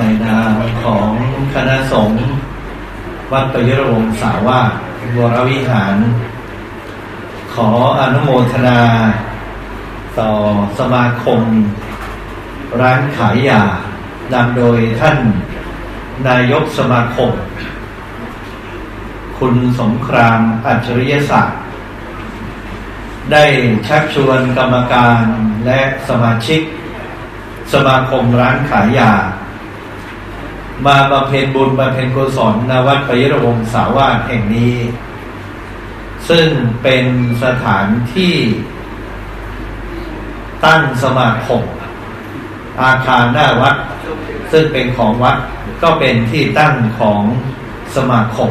ในนามของคณะสงฆ์วัดปยรวงสาวาวรวิหาร ขออนุโมทนา ต่อสมาคม ร้านขายยานำโดยท่านนายกสมาคม คุณสงครามอัจฉริยศักดิ์ได้ชักชวนกรรมการและสมาชิก สมาคมร้านขายยา มาบำเพ็ญบุญบำเพ็ญกุศลนวัดปยรวงสาวาสแห่งนี้ ซึ่งเป็นสถานที่ตั้งสมาคมอาคารหน้าวัด ซึ่งเป็นของวัดก็เป็นที่ตั้งของสมาคม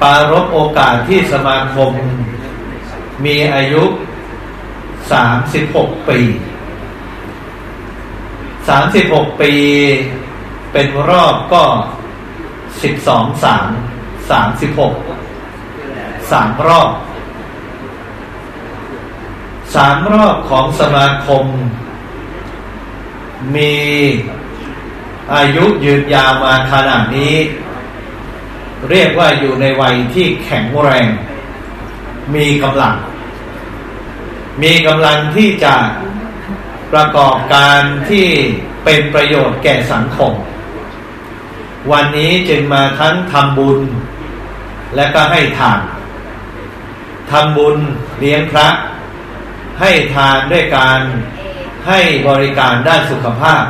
ปารบโอกาสที่สมาคมมีอายุสามสิบหกปี สามสิบหกปี เป็นรอบก็สิบสองสามสามสิบหกสามรอบสามรอบของสมาคม มีอายุยืนยาวมาขนาดนี้ เรียกว่าอยู่ในวัยที่แข็งแรง มีกำลัง มีกำลังที่จะ ประกอบการที่เป็นประโยชน์แก่สังคม วันนี้จึงมาทั้งทำบุญ และก็ให้ทานทำบุญเลี้ยงพระ ให้ทานด้วยการให้บริการด้านสุขภาพ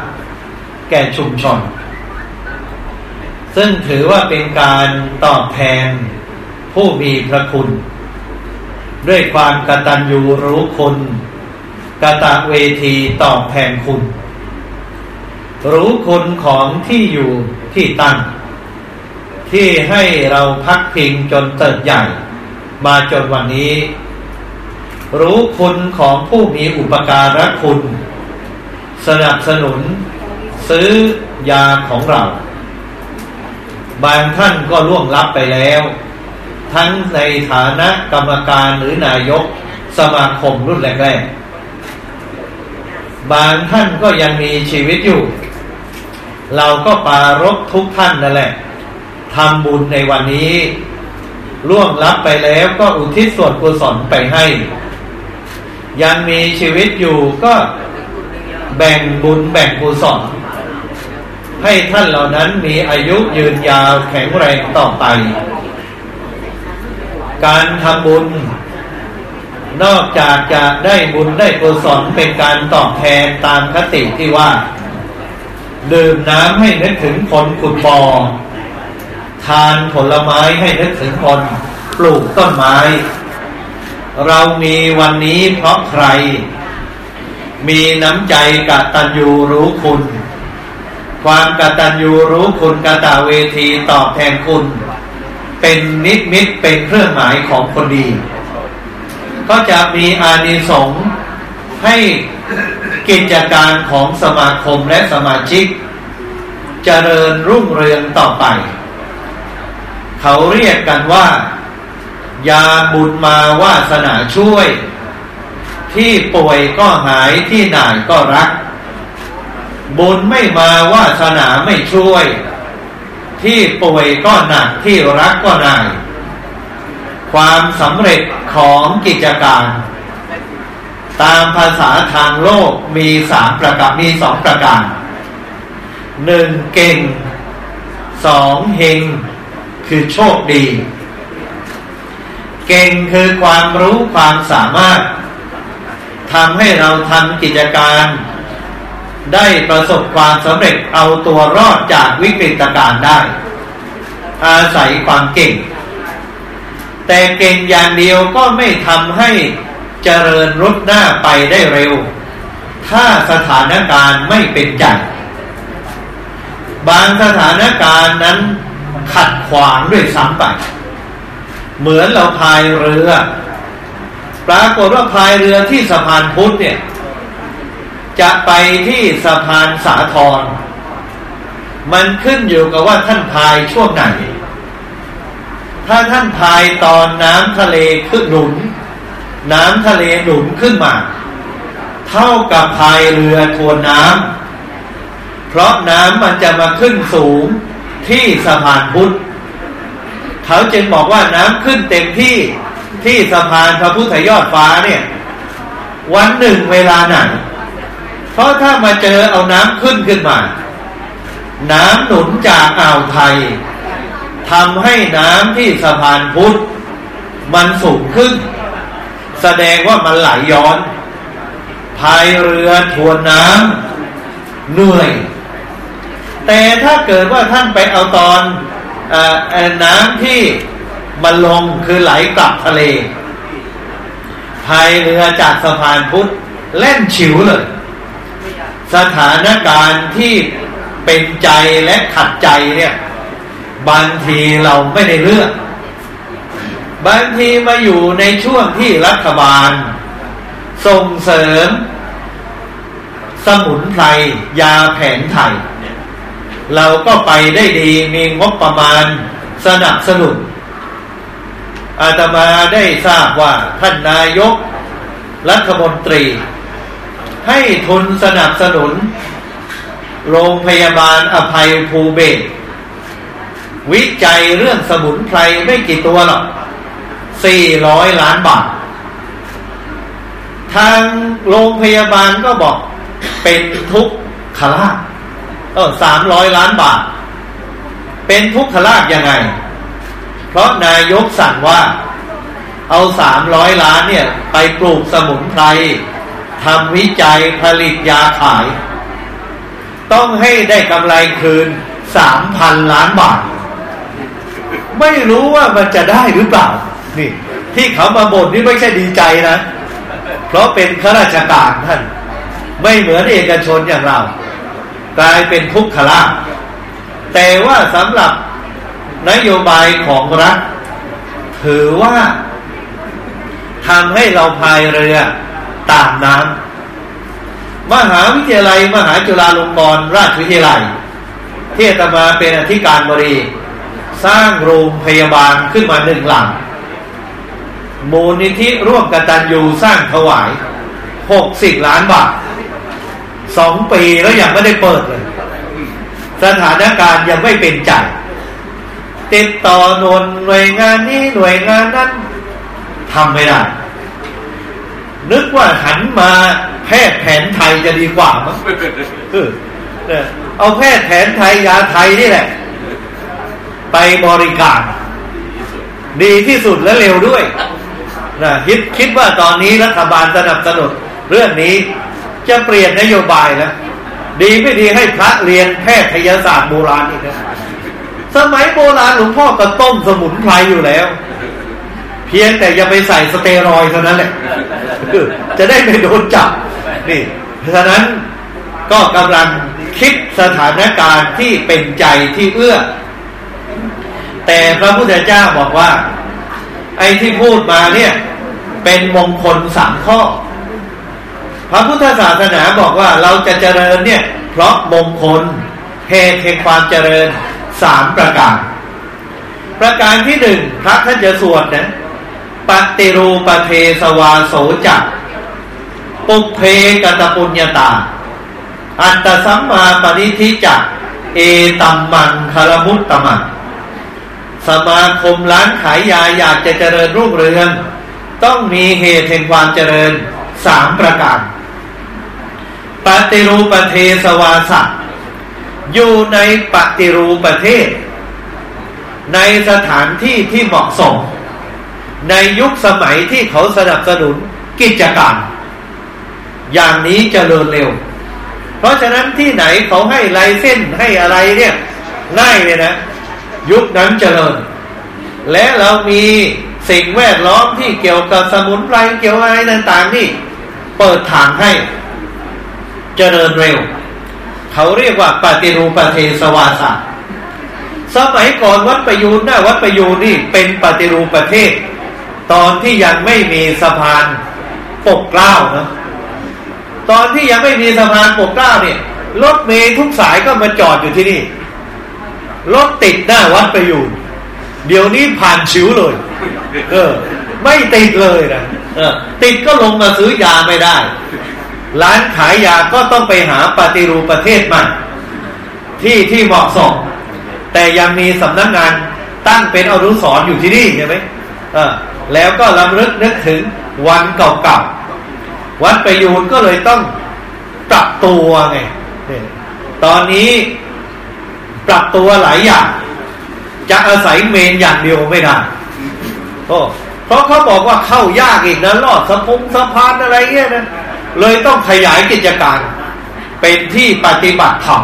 แก่ชุมชน ซึ่งถือว่าเป็นการตอบแทนผู้มีพระคุณ ด้วยความกตัญญูรู้คุณ กตะเวทีตอบแทนคุณ รู้คุณของที่อยู่ที่ตั้ง ที่ให้เราพักพิงจนเติบใหญ่ มาจนวันนี้ รู้คุณของผู้มีอุปการะคุณ สนับสนุน ซื้อยาของเรา บางท่านก็ล่วงลับไปแล้ว ทั้งในฐานะกรรมการหรือนายกสมาคมรุ่นแรกๆ บางท่านก็ยังมีชีวิตอยู่ เราก็ปารบทุกท่านนั่นแหละทำบุญในวันนี้ล่วงลับไปแล้วก็อุทิศส่วนกุศลไปให้ ยังมีชีวิตอยู่ก็แบ่งบุญแบ่งกุศลให้ท่านเหล่านั้นมีอายุยืนยาวแข็งแรงต่อไป การทำบุญ นอกจากจะได้บุญได้กุศลเป็นการตอบแทนตามคติที่ว่า ดื่มน้ำให้นึกถึงคนขุดบ่อทานผลไม้ให้นึกถึงคนปลูกต้นไม้ เรามีวันนี้เพราะใคร มีน้ำใจกตัญญูรู้คุณ ความกตัญญูรู้คุณกตาเวทีตอบแทนคุณ เป็นนิดมิตเป็นเครื่องหมายของคนดี ก็จะมีอานิสงส์ให้กิจการของสมาคมและสมาชิก เจริญรุ่งเรืองต่อไป เขาเรียกกันว่า ยาบุญมาวาสนาช่วย ที่ป่วยก็หายที่หน่ายก็รัก บุญไม่มาวาสนาไม่ช่วย ที่ป่วยก็หนักที่รักก็หน่าย ความสำเร็จของกิจการ ตามภาษาทางโลกมีสามประการมีสองประการหนึ่งเก่งสองเฮงคือโชคดี เก่งคือความรู้ความสามารถทำให้เราทำกิจการ ได้ประสบความสำเร็จเอาตัวรอดจากวิกฤตการณ์ได้ อาศัยความเก่ง แต่เก่งอย่างเดียวก็ไม่ทำให้เจริญรุดหน้าไปได้เร็ว ถ้าสถานการณ์ไม่เป็นใจบางสถานการณ์นั้นขัดขวางด้วยซ้ำไป เหมือนเราพายเรือ ปรากฏว่าพายเรือที่สะพานพุทธเนี่ย จะไปที่สะพานสาทรมันขึ้นอยู่กับว่าท่านพายช่วงไหน ถ้าท่านพายตอนน้ำทะเลขึ้นหนุน น้ำทะเลหนุนขึ้นมา เท่ากับพายเรือทวนน้ำเพราะน้ำมันจะมาขึ้นสูงที่สะพานพุทธเขาจึงบอกว่าน้ำขึ้นเต็มที่ที่สะพานพระพุทธยอดฟ้าเนี่ย วันหนึ่งเวลาไหนเพราะถ้ามาเจอเอาน้ำขึ้นขึ้นมา น้ำหนุนจากอ่าวไทย ทำให้น้ำที่สะพานพุทธมันสูงขึ้น แสดงว่ามันไหลยย้อนพายเรือทวนน้ำเหนื่อย แต่ถ้าเกิดว่าท่านไปเอาตอนอน้ำที่มันลงคือไหลกลับทะเลพายเรือจากสะพานพุทธเล่นฉิวเลย สถานการณ์ที่เป็นใจและขัดใจเนี่ย บางทีเราไม่ได้เลือก บางทีมาอยู่ในช่วงที่รัฐบาล ส่งเสริม สมุนไพรยาแผนไทย เราก็ไปได้ดีมีงบประมาณสนับสนุนอาตมาได้ทราบว่าท่านนายก รัฐมนตรี ให้ทุนสนับสนุน โรงพยาบาลอภัยภูเบศ วิจัยเรื่องสมุนไพรไม่กี่ตัวหรอกสี่ร้อยล้านบาท ทางโรงพยาบาลก็บอกเป็นทุกขลาเออสามร้อยล้านบาท เป็นทุกขลาบยังไง เพราะนายกสั่งว่า เอาสามร้อยล้านเนี่ย ไปปลูกสมุนไพรทำวิจัยผลิตยาขาย ต้องให้ได้กำไรคืนสามพันล้านบาท ไม่รู้ว่ามันจะได้หรือเปล่า นี่ ที่เขามาบ่นนี่ไม่ใช่ดีใจนะ เพราะเป็นข้าราชการท่าน ไม่เหมือนเอกชนอย่างเรากลายเป็นทุกขลาแต่ว่าสำหรับนโยบายของรัฐ ถือว่าทำให้เราพายเรือตามน้ำมหาวิทยาลัย มหาจุฬาลงกรณราชวิทยาลัย ที่ตมาเป็นอธิการบริ สร้างโรงพยาบาลขึ้นมาหนึ่งหลัง มูลนิธิร่วมกตัญญูสร้างถวายหกสิบล้านบาทสองปีแล้วยังไม่ได้เปิดเลย สถานการณ์ยังไม่เป็นใจ ติดต่อหน่วยหน่วยงานนี้หน่วยงานนั้นทำไม่ได้ นึกว่าหันมาแพทย์แผนไทยจะดีกว่ามั้งเอาแพทย์แผนไทยยาไทยนี่แหละ ไปบริการ ดีที่สุดและเร็วด้วยนะคิดคิดว่าตอนนี้รัฐบาลสนับสนุนเรื่องนี้จะเปลี่ยนนโยบายแล้วดีไม่ดีให้พระเรียนแพทยศาสตร์โบราณอีกนะสมัยโบราณหลวงพ่อก็ต้มสมุนไพรอยู่แล้ว เพียงแต่อย่าไปใส่สเตียรอยเท่านั้นแหละจะได้ไม่โดนจับนี่ฉะนั้นก็กำลังคิดสถานการณ์ที่เป็นใจที่เอื้อ แต่พระพุทธเจ้าบอกว่า ไอ้ที่พูดมาเนี่ยเป็นมงคลสามข้อ พระพุทธศาสนาบอกว่าเราจะเจริญเนี่ย เพราะมงคลเหตุแห่งความเจริญสามประการ ประการที่หนึ่งพระท่านจะสวดนะปฏิรูปเทสวาโสจักปุเพกตปุญญาตา อัตตสัมมาปณิทิจักเอตัมมังคารมุตตมัง สมาคมร้านขายยาอยากจะเจริญรุ่งเรือง ต้องมีเหตุแห่งความเจริญสามประการปฏิรูปเทสวาสักอยู่ในปฏิรูปประเทศ ในสถานที่ที่เหมาะสม ในยุคสมัยที่เขาสนับสนุนกิจการ อย่างนี้จเจริญเร็ว เพราะฉะนั้นที่ไหนเขาให้ลายเส้นให้อะไรเนี่ยง่ายเลยนะ ยุคนั้นเจริญ และเรามีสิ่งแวดล้อมที่เกี่ยวกับสมุนไพรเกี่ยวอะไรต่างๆนี่เปิดทางให้เจริญเร็ว เขาเรียกว่าปฏิรูปเทสวาสะสมัยก่อนวัดประยูนหน้าวัดประยูนนี่เป็นปฏิรูปประเทศ ตอนที่ยังไม่มีสะพานปกเกล้านะตอนที่ยังไม่มีสะพานปกเกล้าเนี่ยรถเมย์ทุกสายก็มาจอดอยู่ที่นี่ รถติดหน้าวัดไประยูนเดี๋ยวนี้ผ่านชิวเลย เออ ไม่ติดเลยนะเออ ติดก็ลงมาซื้อยาไม่ได้ ร้านขายยาก็ต้องไปหาปฏิรูปประเทศม่ที่ที่เหมาะสมแต่ยังมีสำนักงงานตั้งเป็นอนุสร์อยู่ที่นี่ใช่ไหมเออ แล้วก็ลำลึกนึกถึงวันเก่าๆวัดประยูนก็เลยต้องปรับตัวไงตอนนี้ ปรับตัวหลายอย่าง จะอาศัยเมนอย่างเดียวไม่ได้โอ้เพราะเขาบอกว่าเข้ายากอีกนะลอดสะพงสะพานอะไรเงี้ยนะเลยต้องขยายกิจการ เป็นที่ปฏิบัติธรรม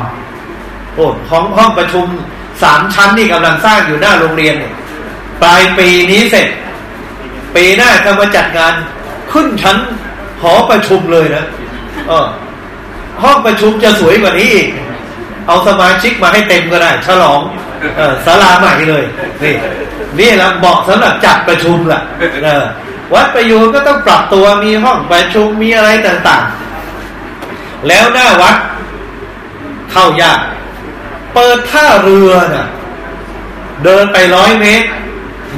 โอ้ของห้องประชุมสามชั้นนี่กำลังสร้างอยู่หน้าโรงเรียนปลายปีนี้เสร็จ ปีหน้าจะมาจัดงานขึ้นชั้นหอประชุมเลยนะเออห้องประชุมจะสวยกว่านี้อีก เอาสมาชิกมาให้เต็มก็ได้ ฉลองเออศาลาใหม่เลย นี่นี่แหละเหมาะสำหรับจัดประชุมแหละเออวัดประยูนก็ต้องปรับตัวมีห้องประชุมมีอะไรต่างๆ แล้วหน้าวัดเข้ายาก เปิดท่าเรือน่ะ เดินไปร้อยเมตร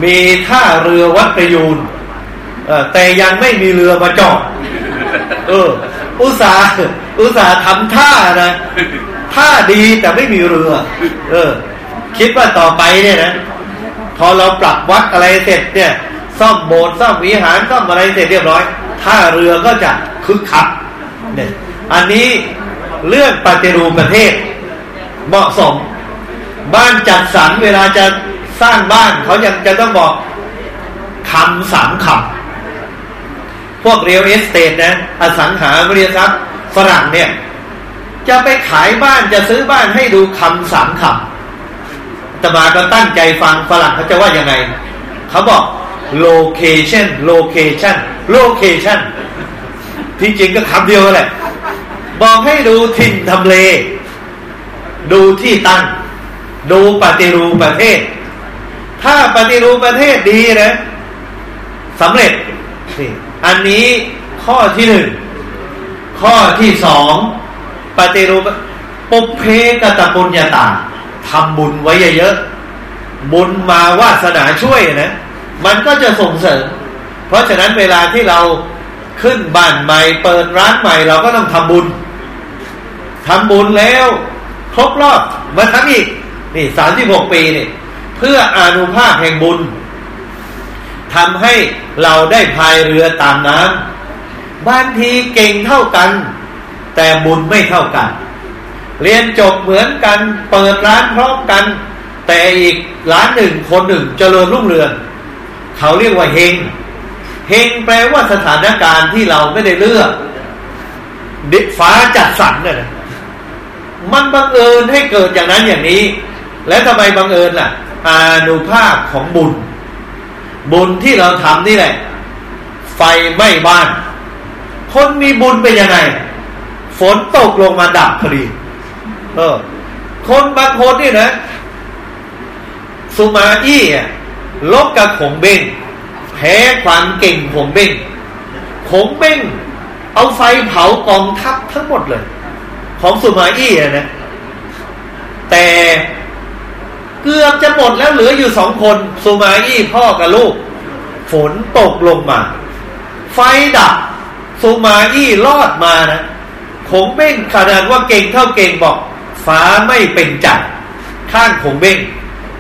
มีท่าเรือวัดประยูนแต่ยังไม่มีเรือมาจอดเออ อุตสาห์อุตสาห์ทำท่านะ ท่าดีแต่ไม่มีเรือ เออ คิดว่าต่อไปเนี่ยนะ พอเราปรับวัดอะไรเสร็จเนี่ย ซ่อมโบสถ์ซ่อมวิหารซ่อมอะไรเสร็จเรียบร้อยท่าเรือก็จะคึกคักเนี่ย อันนี้เรื่องปฏิรูปประเทศ เหมาะสม บ้านจัดสรรเวลาจะสร้างบ้านเขายังจะต้องบอกคำสามคำพวก real estate นะ อสังหาริมทรัพย์ฝรั่งเนี่ย จะไปขายบ้านจะซื้อบ้านให้ดูคำสามคำอาตมาก็ตั้งใจฟังฝรั่งเขาจะว่ายังไง เขาบอก location location location ที่จริงก็คำเดียวแหละ บอกให้ดูถิ่นทำเล ดูที่ตั้ง ดูปฏิรูปประเทศ ถ้าปฏิรูปประเทศดีนะสำเร็จนี่อันนี้ข้อที่หนึ่ง ข้อที่สอง ปฏิรูปปุเพกตปุญญาตาทำบุญไว้เยอะๆบุญมาวาสนาช่วยนะ มันก็จะส่งเสริม เพราะฉะนั้นเวลาที่เราขึ้นบ้านใหม่ เปิดร้านใหม่ เราก็ต้องทำบุญทำบุญแล้วครบรอบมาทำอีกนี่สามสิบหกปีนี่เพื่ออนุภาพแห่งบุญทำให้เราได้พายเรือตามน้ำบางทีเก่งเท่ากัน แต่บุญไม่เท่ากัน เรียนจบเหมือนกันเปิดร้านพร้อมกัน แต่อีกร้านหนึ่งคนหนึ่งเจริญรุ่งเรืองเขาเรียกว่าเฮงเฮงแปลว่าสถานการณ์ที่เราไม่ได้เลือกดิฟ้าจัดสรรน่ะมันบังเอิญให้เกิดอย่างนั้นอย่างนี้ และทำไมบังเอิญล่ะอานุภาพของบุญ บุญที่เราทำนี่แหละ ไฟไหม้บ้าน คนมีบุญเป็นยังไง ฝนตกลงมาดับพอดี เออ คนบางคนนี่นะสุมาอี้ลบกับขงเบ้งแพ้ความเก่งขงเบ้งขงเบ้งเอาไฟเผากองทัพทั้งหมดเลย ของสุมาอี้นะ แต่เกือบจะหมดแล้วเหลืออยู่สองคนสุมาอี้พ่อกับลูก ฝนตกลงมา ไฟดับสุมาอี้รอดมานะ ขงเบ้งขนาดว่าเก่งเท่าเก่งบอกฟ้าไม่เป็นจัดข้างขงเบ้ง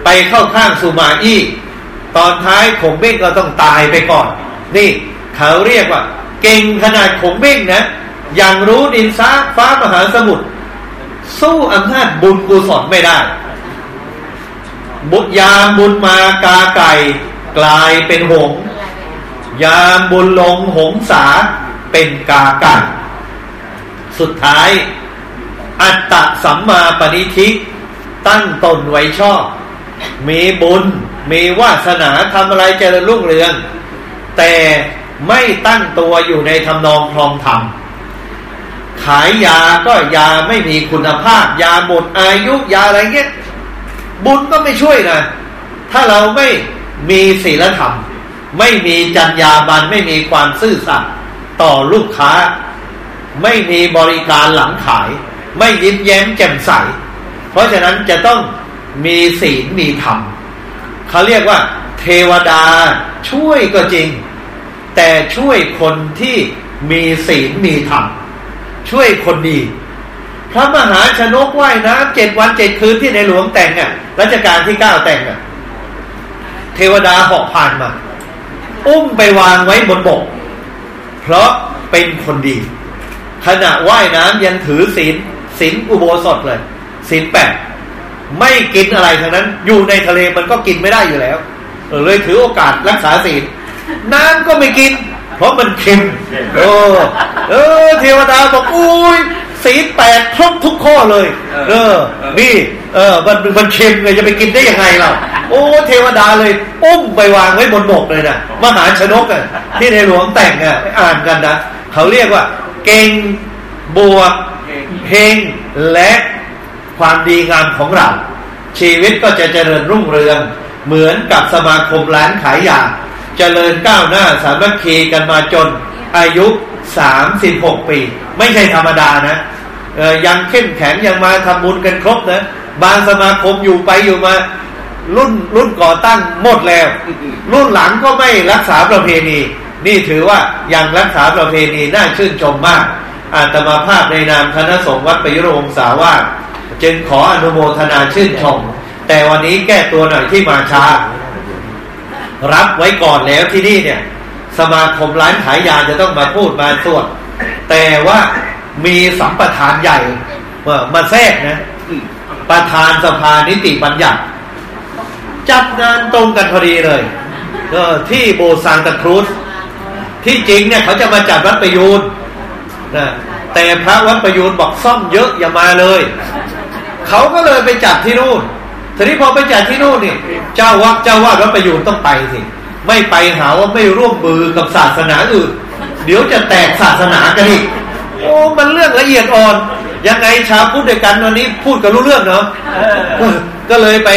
ไปเข้าข้างสุมาอี้ตอนท้ายขงเบ้งก็ต้องตายไปก่อน นี่เขาเรียกว่า เก่งขนาดขงเบ้งนะอย่างรู้ดินซ้าฟ้ามหาสมุทรสู้อำนาจบุญกุศลไม่ได้ บุญยามบุญมากาไก่กลายเป็นหง ยามบุญลงหงสาเป็นกาไก่ สุดท้าย อัตตะสัมมาปณิทิตั้งตนไว้ชอบ มีบุญ มีวาสนาทำอะไรเจริญรุ่งเรือง แต่ไม่ตั้งตัวอยู่ในทำนองคลองธรรมขายยาก็ยาไม่มีคุณภาพ ยาหมดอายุยาอะไรเงี้ยบุญก็ไม่ช่วยนะถ้าเราไม่มีศีลธรรม ไม่มีจัญญาบันไม่มีความซื่อสัตย์ต่อลูกค้า ไม่มีบริการหลังขาย ไม่ยิ้มแย้มแจ่มใส เพราะฉะนั้นจะต้องมีศีลมีธรรมเขาเรียกว่า เทวดาช่วยก็จริง แต่ช่วยคนที่มีศีลมีธรรมช่วยคนดี พระมหาชนกว่ายน้ำเจ็ดวันเจ็ดคืนที่ในหลวงแต่งอะรัชกาลที่เก้าแต่งอะเทวดาหาะผ่านมา อุ้มไปวางไว้บนบก เพราะเป็นคนดี ขณะว่ายน้ำยังถือศีลศีลอุโบสถเลยศีลแปดไม่กินอะไรทั้งนั้น อยู่ในทะเลมันก็กินไม่ได้อยู่แล้วเลยถือโอกาสรักษาศีลน้ำก็ไม่กิน เพราะมันเค็มเออเออ เทวดาบอกอุ้ยศีลแปดครบทุกข้อเลย เออ นี่ เออ มันมันเค็มเลยจะไปกินได้ยังไงเราโอ้เทวดาเลยอุ้มไปวางไว้บนบกเลยนะมหาชนกอะที่ในหลวงแต่งอะอ่านกันนะเขาเรียกว่า เก่งบวกเพลงและความดีงามของเรา ชีวิตก็จะเจริญรุ่งเรือง เหมือนกับสมาคมร้านขายยาเจริญก้าวหน้าสามัคคีกันมาจนอายุสามสิบหกปี ไม่ใช่ธรรมดานะยังเข้มแข็งยังมาทำบุญกันครบนะบางสมาคมอยู่ไปอยู่มารุ่นรุ่นก่อตั้งหมดแล้ว รุ่นหลังก็ไม่รักษาประเพณี นี่ถือว่ายังรักษาประเพณีน่าชื่นชมมาก อาตมาภาพในนามคณะสงฆ์วัดประยุรวงศาวาจึงขออนุโมทนาชื่นชม แต่วันนี้แก้ตัวหน่อยที่มาช้า รับไว้ก่อนแล้วที่นี่เนี่ย สมาคมร้านขายยาจะต้องมาพูดมาตรวจแต่ว่ามีสัมปทานใหญ่มาแทรกนะ ประธานสภานิติบัญญัติ จัดงานตรงกันพอดีเลยที่โบซานตาครูส ที่จริงเนี่ยเขาจะมาจัดวัดประยูนนะแต่พระวัดประยูนบอกซ่อมเยอะอย่ามาเลย เขาก็เลยไปจัดที่นู่นทีนี้พอไปจัดที่นู่นนี่เจ้าวัดเจ้าวาดวัดประยูนต้องไปสิไม่ไปหาว่าไม่ร่วมมือกับศาสนาอื่น เดี๋ยวจะแตกศาสนากันอีกโอ้มันเรื่องละเอียดอ่อน ยังไงชาวพูดด้วยกันวันนี้พูดกันรู้เรื่องเนาะก็เลยไป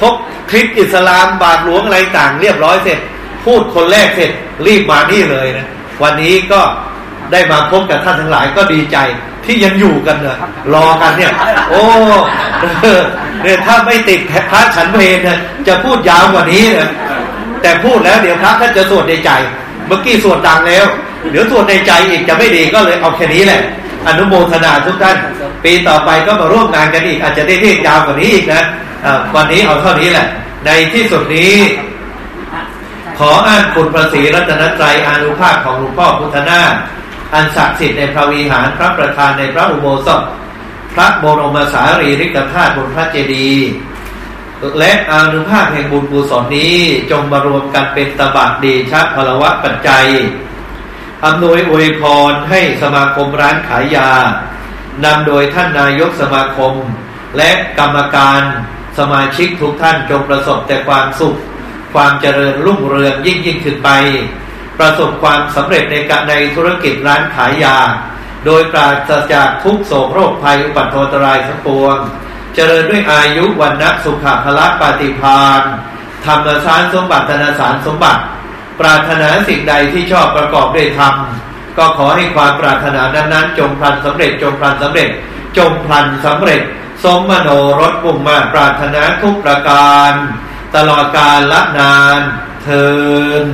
พบคลิปอิสลามบาทหลวงอะไรต่างเรียบร้อยเสร็จ พูดคนแรกเสร็จรีบมานี่เลยนะวันนี้ก็ได้มาพบกับท่านทั้งหลายก็ดีใจที่ยังอยู่กันเนอะรอกันเนี่ย โอ้เนี่ยถ้าไม่ติดพระฉันเพลนนะจะพูดยาวกว่านี้นะแต่พูดแล้วเดี๋ยวพระท่านจะสวดในใจ เมื่อกี้สวดดังแล้ว เดี๋ยวสวนในใจอีกจะไม่ดีก็เลยเอาแค่นี้แหละ อนุโมทนาทุกท่าน ปีต่อไปก็มาร่วมงานกันอีก อาจจะได้เรียกยาวกว่านี้อีกนะวันนี้เอาเท่านี้แหละ ในที่สุดนี้ ขออ้างคุณพระศรีรัตนตรัยอานุภาพของหลวงพ่อพุทธนาอันศักดิ์สิทธิ์ในพระวิหารพระประธานในพระอุโบสถ พระบรมสารีริกธาตุบนพระเจดีย์และอานุภาพแห่งบุญกุศลนี้จงมารวมกันเป็นตบะเดชะพลวะปัจจัยอำนวยอวยพรให้สมาคมร้านขายยานำโดยท่านนายกสมาคม และกรรมการสมาชิกทุกท่านจงประสบแต่ความสุข ความเจริญรุ่งเรืองยิ่งยิ่งขึ้นไป ประสบความสำเร็จในการในธุรกิจร้านขายยา โดยปราศจากทุกโศกโรคภัยอุบัติโทรายทั้งปวง เจริญด้วยอายุวันนักสุขภละปฏิพานธรรมสารสมบัติธนสารสมบัติ ปรารถนาสิ่งใดที่ชอบประกอบด้วยธรรมก็ขอให้ความปรารถนานั้นๆ จงพลันสำเร็จจงพลันสำเร็จ จงพลันสำเร็จ สมมโนรสปุ่มมาปรารถนาทุกประการ ตลอดกาลละนานเทิน